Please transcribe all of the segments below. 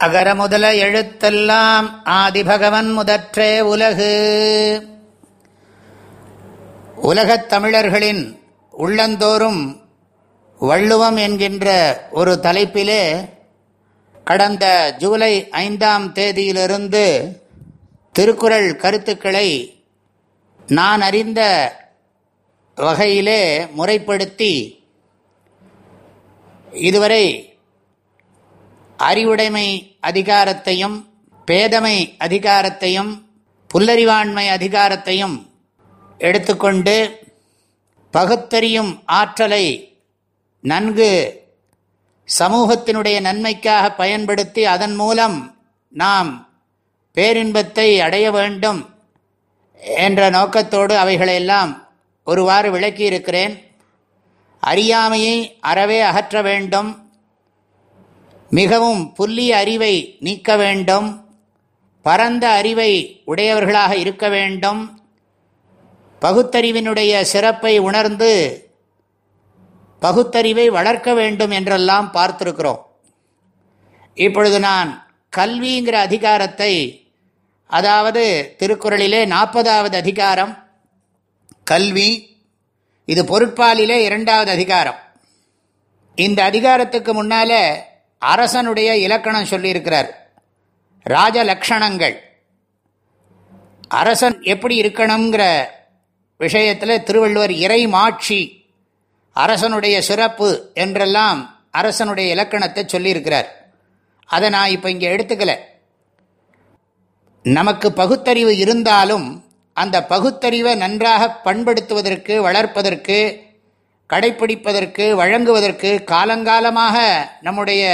அகர முதல எழுத்தெல்லாம் ஆதிபகவன் முதற்றே உலகு. உலகத் தமிழர்களின் உள்ளந்தோறும் வள்ளுவம் என்கின்ற ஒரு தலைப்பிலே கடந்த ஜூலை ஐந்தாம் தேதியிலிருந்து திருக்குறள் கருத்துக்களை நான் அறிந்த வகையிலே முறைப்படுத்தி இதுவரை அறிவுடைமை அதிகாரத்தையும் பேதமை அதிகாரத்தையும் புல்லறிவாண்மை அதிகாரத்தையும் எடுத்துக்கொண்டு பகுத்தறியும் ஆற்றலை நன்கு சமூகத்தினுடைய நன்மைக்காக பயன்படுத்தி அதன் மூலம் நாம் பேரின்பத்தை அடைய வேண்டும் என்ற நோக்கத்தோடு அவைகளையெல்லாம் ஒருவாறு விளக்கியிருக்கிறேன். அறியாமையை அறவே அகற்ற வேண்டும். மிகவும் புல்லிய அறிவை நீக்க வேண்டும். பரந்த அறிவை உடையவர்களாக இருக்க வேண்டும். பகுத்தறிவினுடைய சிறப்பை உணர்ந்து பகுத்தறிவை வளர்க்க வேண்டும் என்றெல்லாம் பார்த்திருக்கிறோம். இப்பொழுது நான் கல்விங்கிற அதிகாரத்தை அதாவது திருக்குறளிலே நாற்பதாவது அதிகாரம் கல்வி இது பொருட்பாலிலே இரண்டாவது அதிகாரம். இந்த அதிகாரத்துக்கு முன்னால அரசனுடைய இலக்கணம் சொல்லியிருக்கிறார். ராஜ லக்ஷணங்கள். அரசன் எப்படி இருக்கணுங்கிற விஷயத்தில் திருவள்ளுவர் இறை மாட்சி அரசனுடைய சிறப்பு என்றெல்லாம் அரசனுடைய இலக்கணத்தை சொல்லியிருக்கிறார். அதை நான் இப்போ இங்கே எடுத்துக்கல. நமக்கு பகுத்தறிவு இருந்தாலும் அந்த பகுத்தறிவை நன்றாக பண்படுத்துவதற்கு வளர்ப்பதற்கு கடைப்பிடிப்பதற்கு வழங்குவதற்கு காலங்காலமாக நம்முடைய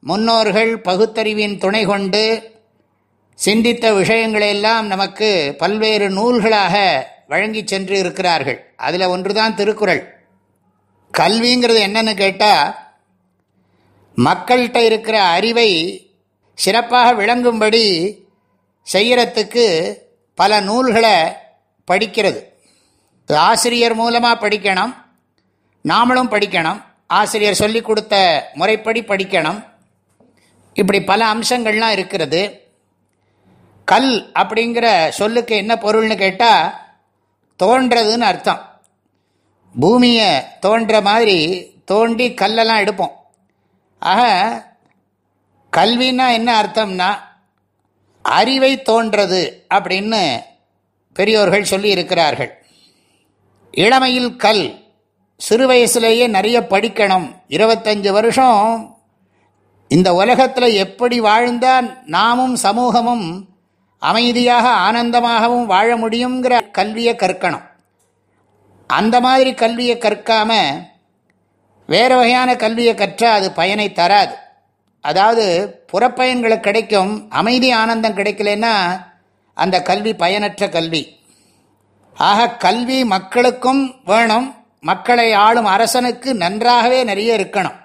முன்னோர்கள் பகுத்தறிவின் துணை கொண்டு சிந்தித்த விஷயங்களையெல்லாம் நமக்கு பல்வேறு நூல்களாக வழங்கி சென்று இருக்கிறார்கள். அதில் ஒன்றுதான் திருக்குறள். கல்விங்கிறது என்னன்னு கேட்டால் மக்கள்கிட்ட இருக்கிற அறிவை சிறப்பாக விளங்கும்படி செய்கிறத்துக்கு பல நூல்களை படிக்கிறது. ஆசிரியர் மூலமாக படிக்கணும் நாமளும் படிக்கணும். ஆசிரியர் சொல்லி கொடுத்த முறைப்படி படிக்கணும். இப்படி பல அம்சங்கள்லாம் இருக்கிறது. கல் அப்படிங்கிற சொல்லுக்கு என்ன பொருள்னு கேட்டால் தோன்றதுன்னு அர்த்தம். பூமியை தோன்ற மாதிரி தோண்டி கல்லெல்லாம் எடுப்போம். ஆக கல்வின்னா என்ன அர்த்தம்னா அறிவை தோன்றது அப்படின்னு பெரியோர்கள் சொல்லி இருக்கிறார்கள். இளமையில் கல் சிறு வயசுலேயே நிறைய படிக்கணும். இருபத்தஞ்சு வருஷம். இந்த உலகத்தில் எப்படி வாழ்ந்தால் நாமும் சமூகமும் அமைதியாக ஆனந்தமாகவும் வாழ முடியுங்கிற கல்வியை கற்கணும். அந்த மாதிரி கல்வியை கற்காம வேறு வகையான கல்வியை கற்றால் அது பயனை தராது. அதாவது புறப்பயன்களுக்கு கிடைக்கும் அமைதி ஆனந்தம் கிடைக்கலன்னா அந்த கல்வி பயனற்ற கல்வி. ஆக கல்வி மக்களுக்கும் வேணும். மக்களை ஆளும் அரசனுக்கு நன்றாகவே நிறைய இருக்கணும்.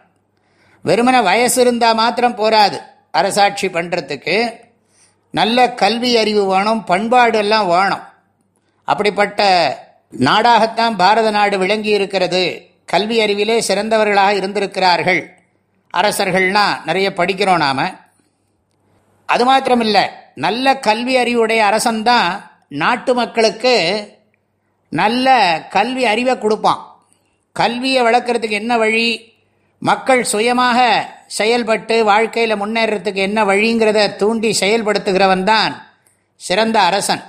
வெறுமன வயசு இருந்தால் மாத்திரம் போராது. அரசாட்சி பண்ணுறதுக்கு நல்ல கல்வி அறிவு வேணும் பண்பாடு எல்லாம் வேணும். அப்படிப்பட்ட நாடாகத்தான் பாரத நாடு விளங்கி இருக்கிறது. கல்வி அறிவிலே சிறந்தவர்களாக இருந்திருக்கிறார்கள். அரசர்கள்னா நிறைய படிக்கிறோம் நாம். அது மாத்திரமில்லை நல்ல கல்வி அறிவுடைய அரசன்தான் நாட்டு மக்களுக்கு நல்ல கல்வி அறிவை கொடுப்பான். கல்வியை வளர்க்குறதுக்கு என்ன வழி? மக்கள் சுயமாக செயல்பட்டு வாழ்க்கையில் முன்னேறத்துக்கு என்ன வழிங்கிறத தூண்டி செயல்படுத்துகிறவன் தான் சிறந்த அரசன்.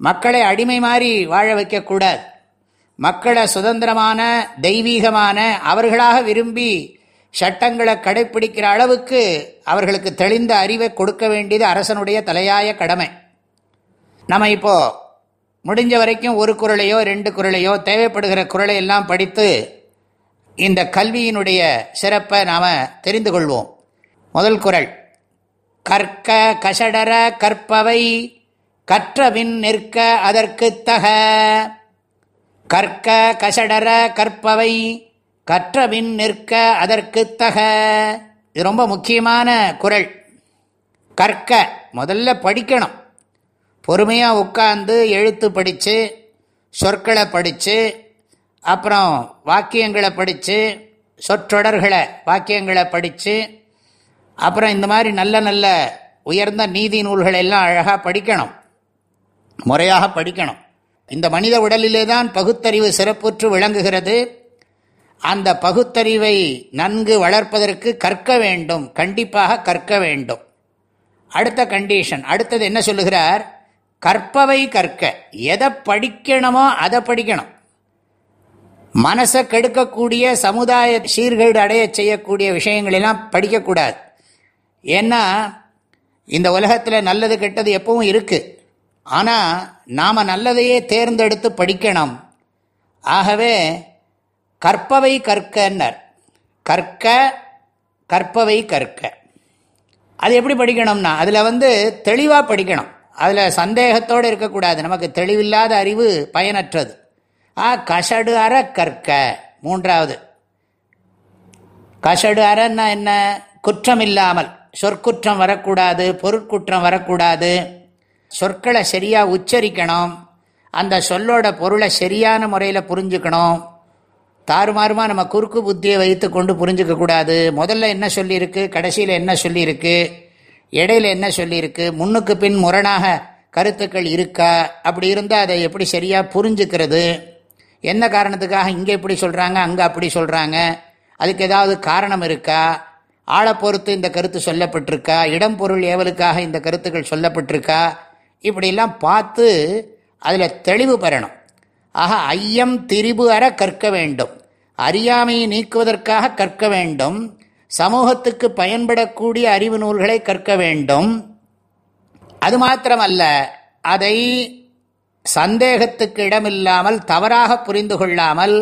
மக்களை அடிமை மாறி வாழ வைக்கக்கூடாது. மக்களை சுதந்திரமான தெய்வீகமான அவர்களாக விரும்பி சட்டங்களை கடைப்பிடிக்கிற அளவுக்கு அவர்களுக்கு தெளிந்த அறிவை கொடுக்க வேண்டியது அரசனுடைய தலையாய கடமை. நம்ம இப்போது முடிஞ்ச வரைக்கும் ஒரு குரலையோ ரெண்டு குரலையோ தேவைப்படுகிற குரலை எல்லாம் படித்து இந்த கல்வியினுடைய சிறப்பை நாம் தெரிந்து கொள்வோம். முதல் குரல் கற்க கசடர கற்பவை கற்றபின் நிற்க அதற்கு தக. கற்க கசடர கற்பவை கற்றபின் நிற்க அதற்கு தக. இது ரொம்ப முக்கியமான குரல். கற்க முதல்ல படிக்கணும். பொறுமையாக உட்காந்து எழுத்து படித்து சொற்களை படித்து அப்புறம் வாக்கியங்களை படித்து சொற்றொடர்களை வாக்கியங்களை படித்து அப்புறம் இந்த மாதிரி நல்ல நல்ல உயர்ந்த நீதி நூல்கள் எல்லாம் அழகாக படிக்கணும். முறையாக படிக்கணும். இந்த மனித உடலிலே தான் பகுத்தறிவு சிறப்புற்று விளங்குகிறது. அந்த பகுத்தறிவை நன்கு வளர்ப்பதற்கு கற்க வேண்டும். கண்டிப்பாக கற்க வேண்டும். அடுத்த கண்டிஷன் அடுத்தது என்ன சொல்லுகிறார்? கற்பவை கற்க. எதை படிக்கணுமோ அதை படிக்கணும். மனசை கெடுக்கக்கூடிய சமுதாய சீர்கேடு அடைய செய்யக்கூடிய விஷயங்களெல்லாம் படிக்கக்கூடாது. ஏன்னா இந்த உலகத்தில் நல்லது கெட்டது எப்பவும் இருக்குது ஆனால் நாம் நல்லதையே தேர்ந்தெடுத்து படிக்கணும். ஆகவே கற்பவை கற்கன்னர். கற்க கற்பவை கற்க. அது எப்படி படிக்கணும்னா அதில் வந்து தெளிவாக படிக்கணும். அதில் சந்தேகத்தோடு இருக்கக்கூடாது. நமக்கு தெளிவில்லாத அறிவு பயனற்றது. ஆ கசடு அற கற்க. மூன்றாவது. கசடு அறன்னா என்ன? குற்றம் இல்லாமல் சொற்குற்றம் வரக்கூடாது பொருட்குற்றம் வரக்கூடாது. சொற்களை சரியாக உச்சரிக்கணும். அந்த சொல்லோட பொருளை சரியான முறையில் புரிஞ்சுக்கணும். தாறுமாறுமாக நம்ம குறுக்கு புத்தியை வைத்து கொண்டு புரிஞ்சுக்கக்கூடாது. முதல்ல என்ன சொல்லியிருக்கு? கடைசியில் என்ன சொல்லியிருக்கு? இடையில என்ன சொல்லியிருக்கு? முன்னுக்கு பின் முரணாக கருத்துக்கள் இருக்கா? அப்படி இருந்தால் அதை எப்படி சரியாக புரிஞ்சுக்கிறது? என்ன காரணத்துக்காக இங்கே இப்படி சொல்கிறாங்க அங்கே அப்படி சொல்கிறாங்க அதுக்கு ஏதாவது காரணம் இருக்கா? ஆளை பொறுத்து இந்த கருத்து சொல்லப்பட்டிருக்கா? இடம் பொருள் ஏவலுக்காக இந்த கருத்துக்கள் சொல்லப்பட்டிருக்கா? இப்படிலாம் பார்த்து அதில் தெளிவு பெறணும். ஆக ஐயம் திரிபு அற கற்க வேண்டும். அறியாமையை நீக்குவதற்காக கற்க வேண்டும். சமூகத்துக்கு பயன்படக்கூடிய அறிவு நூல்களை கற்க வேண்டும். அது மாத்திரமல்ல அதை சந்தேகத்துக்கு இடமில்லாமல் தவறாக புரிந்து கொள்ளாமல்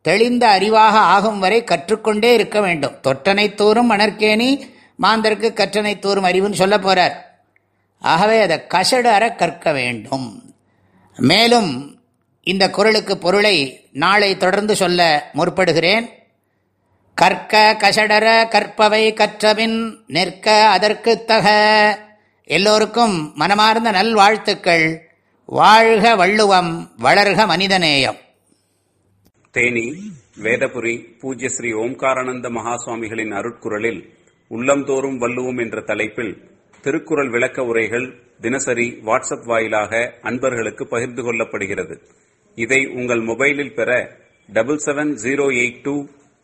தெளிந்த அறிவாக ஆகும் வரை கற்றுக்கொண்டே இருக்க வேண்டும். தொற்றனை தூரும் மணற்கேணி மாந்தருக்கு கற்றனை தூரும் அறிவுன்னு சொல்ல போகிறார் ஆகவே அதை கசடு அற கற்க வேண்டும். மேலும் இந்த குரலுக்கு பொருளை நாளை தொடர்ந்து சொல்ல முற்படுகிறேன். கற்க கசடர கற்பவை கற்றபின் நிற்க அதற்கு தக. எல்லோருக்கும் மனமார்ந்த நல்வாழ்த்துக்கள். வாழ்க வள்ளுவம் வளர்க மனிதநேயம். தேனி வேதபுரி பூஜ்ய ஸ்ரீ ஓம்காரானந்த மகாசுவாமிகளின் அருட்குரலில் உள்ளம்தோறும் வள்ளுவோம் என்ற தலைப்பில் திருக்குறள் விளக்க உரைகள் தினசரி வாட்ஸ்அப் வாயிலாக அன்பர்களுக்கு பகிர்ந்து கொள்ளப்படுகிறது. இதை உங்கள் மொபைலில் பெற double seven zero eight two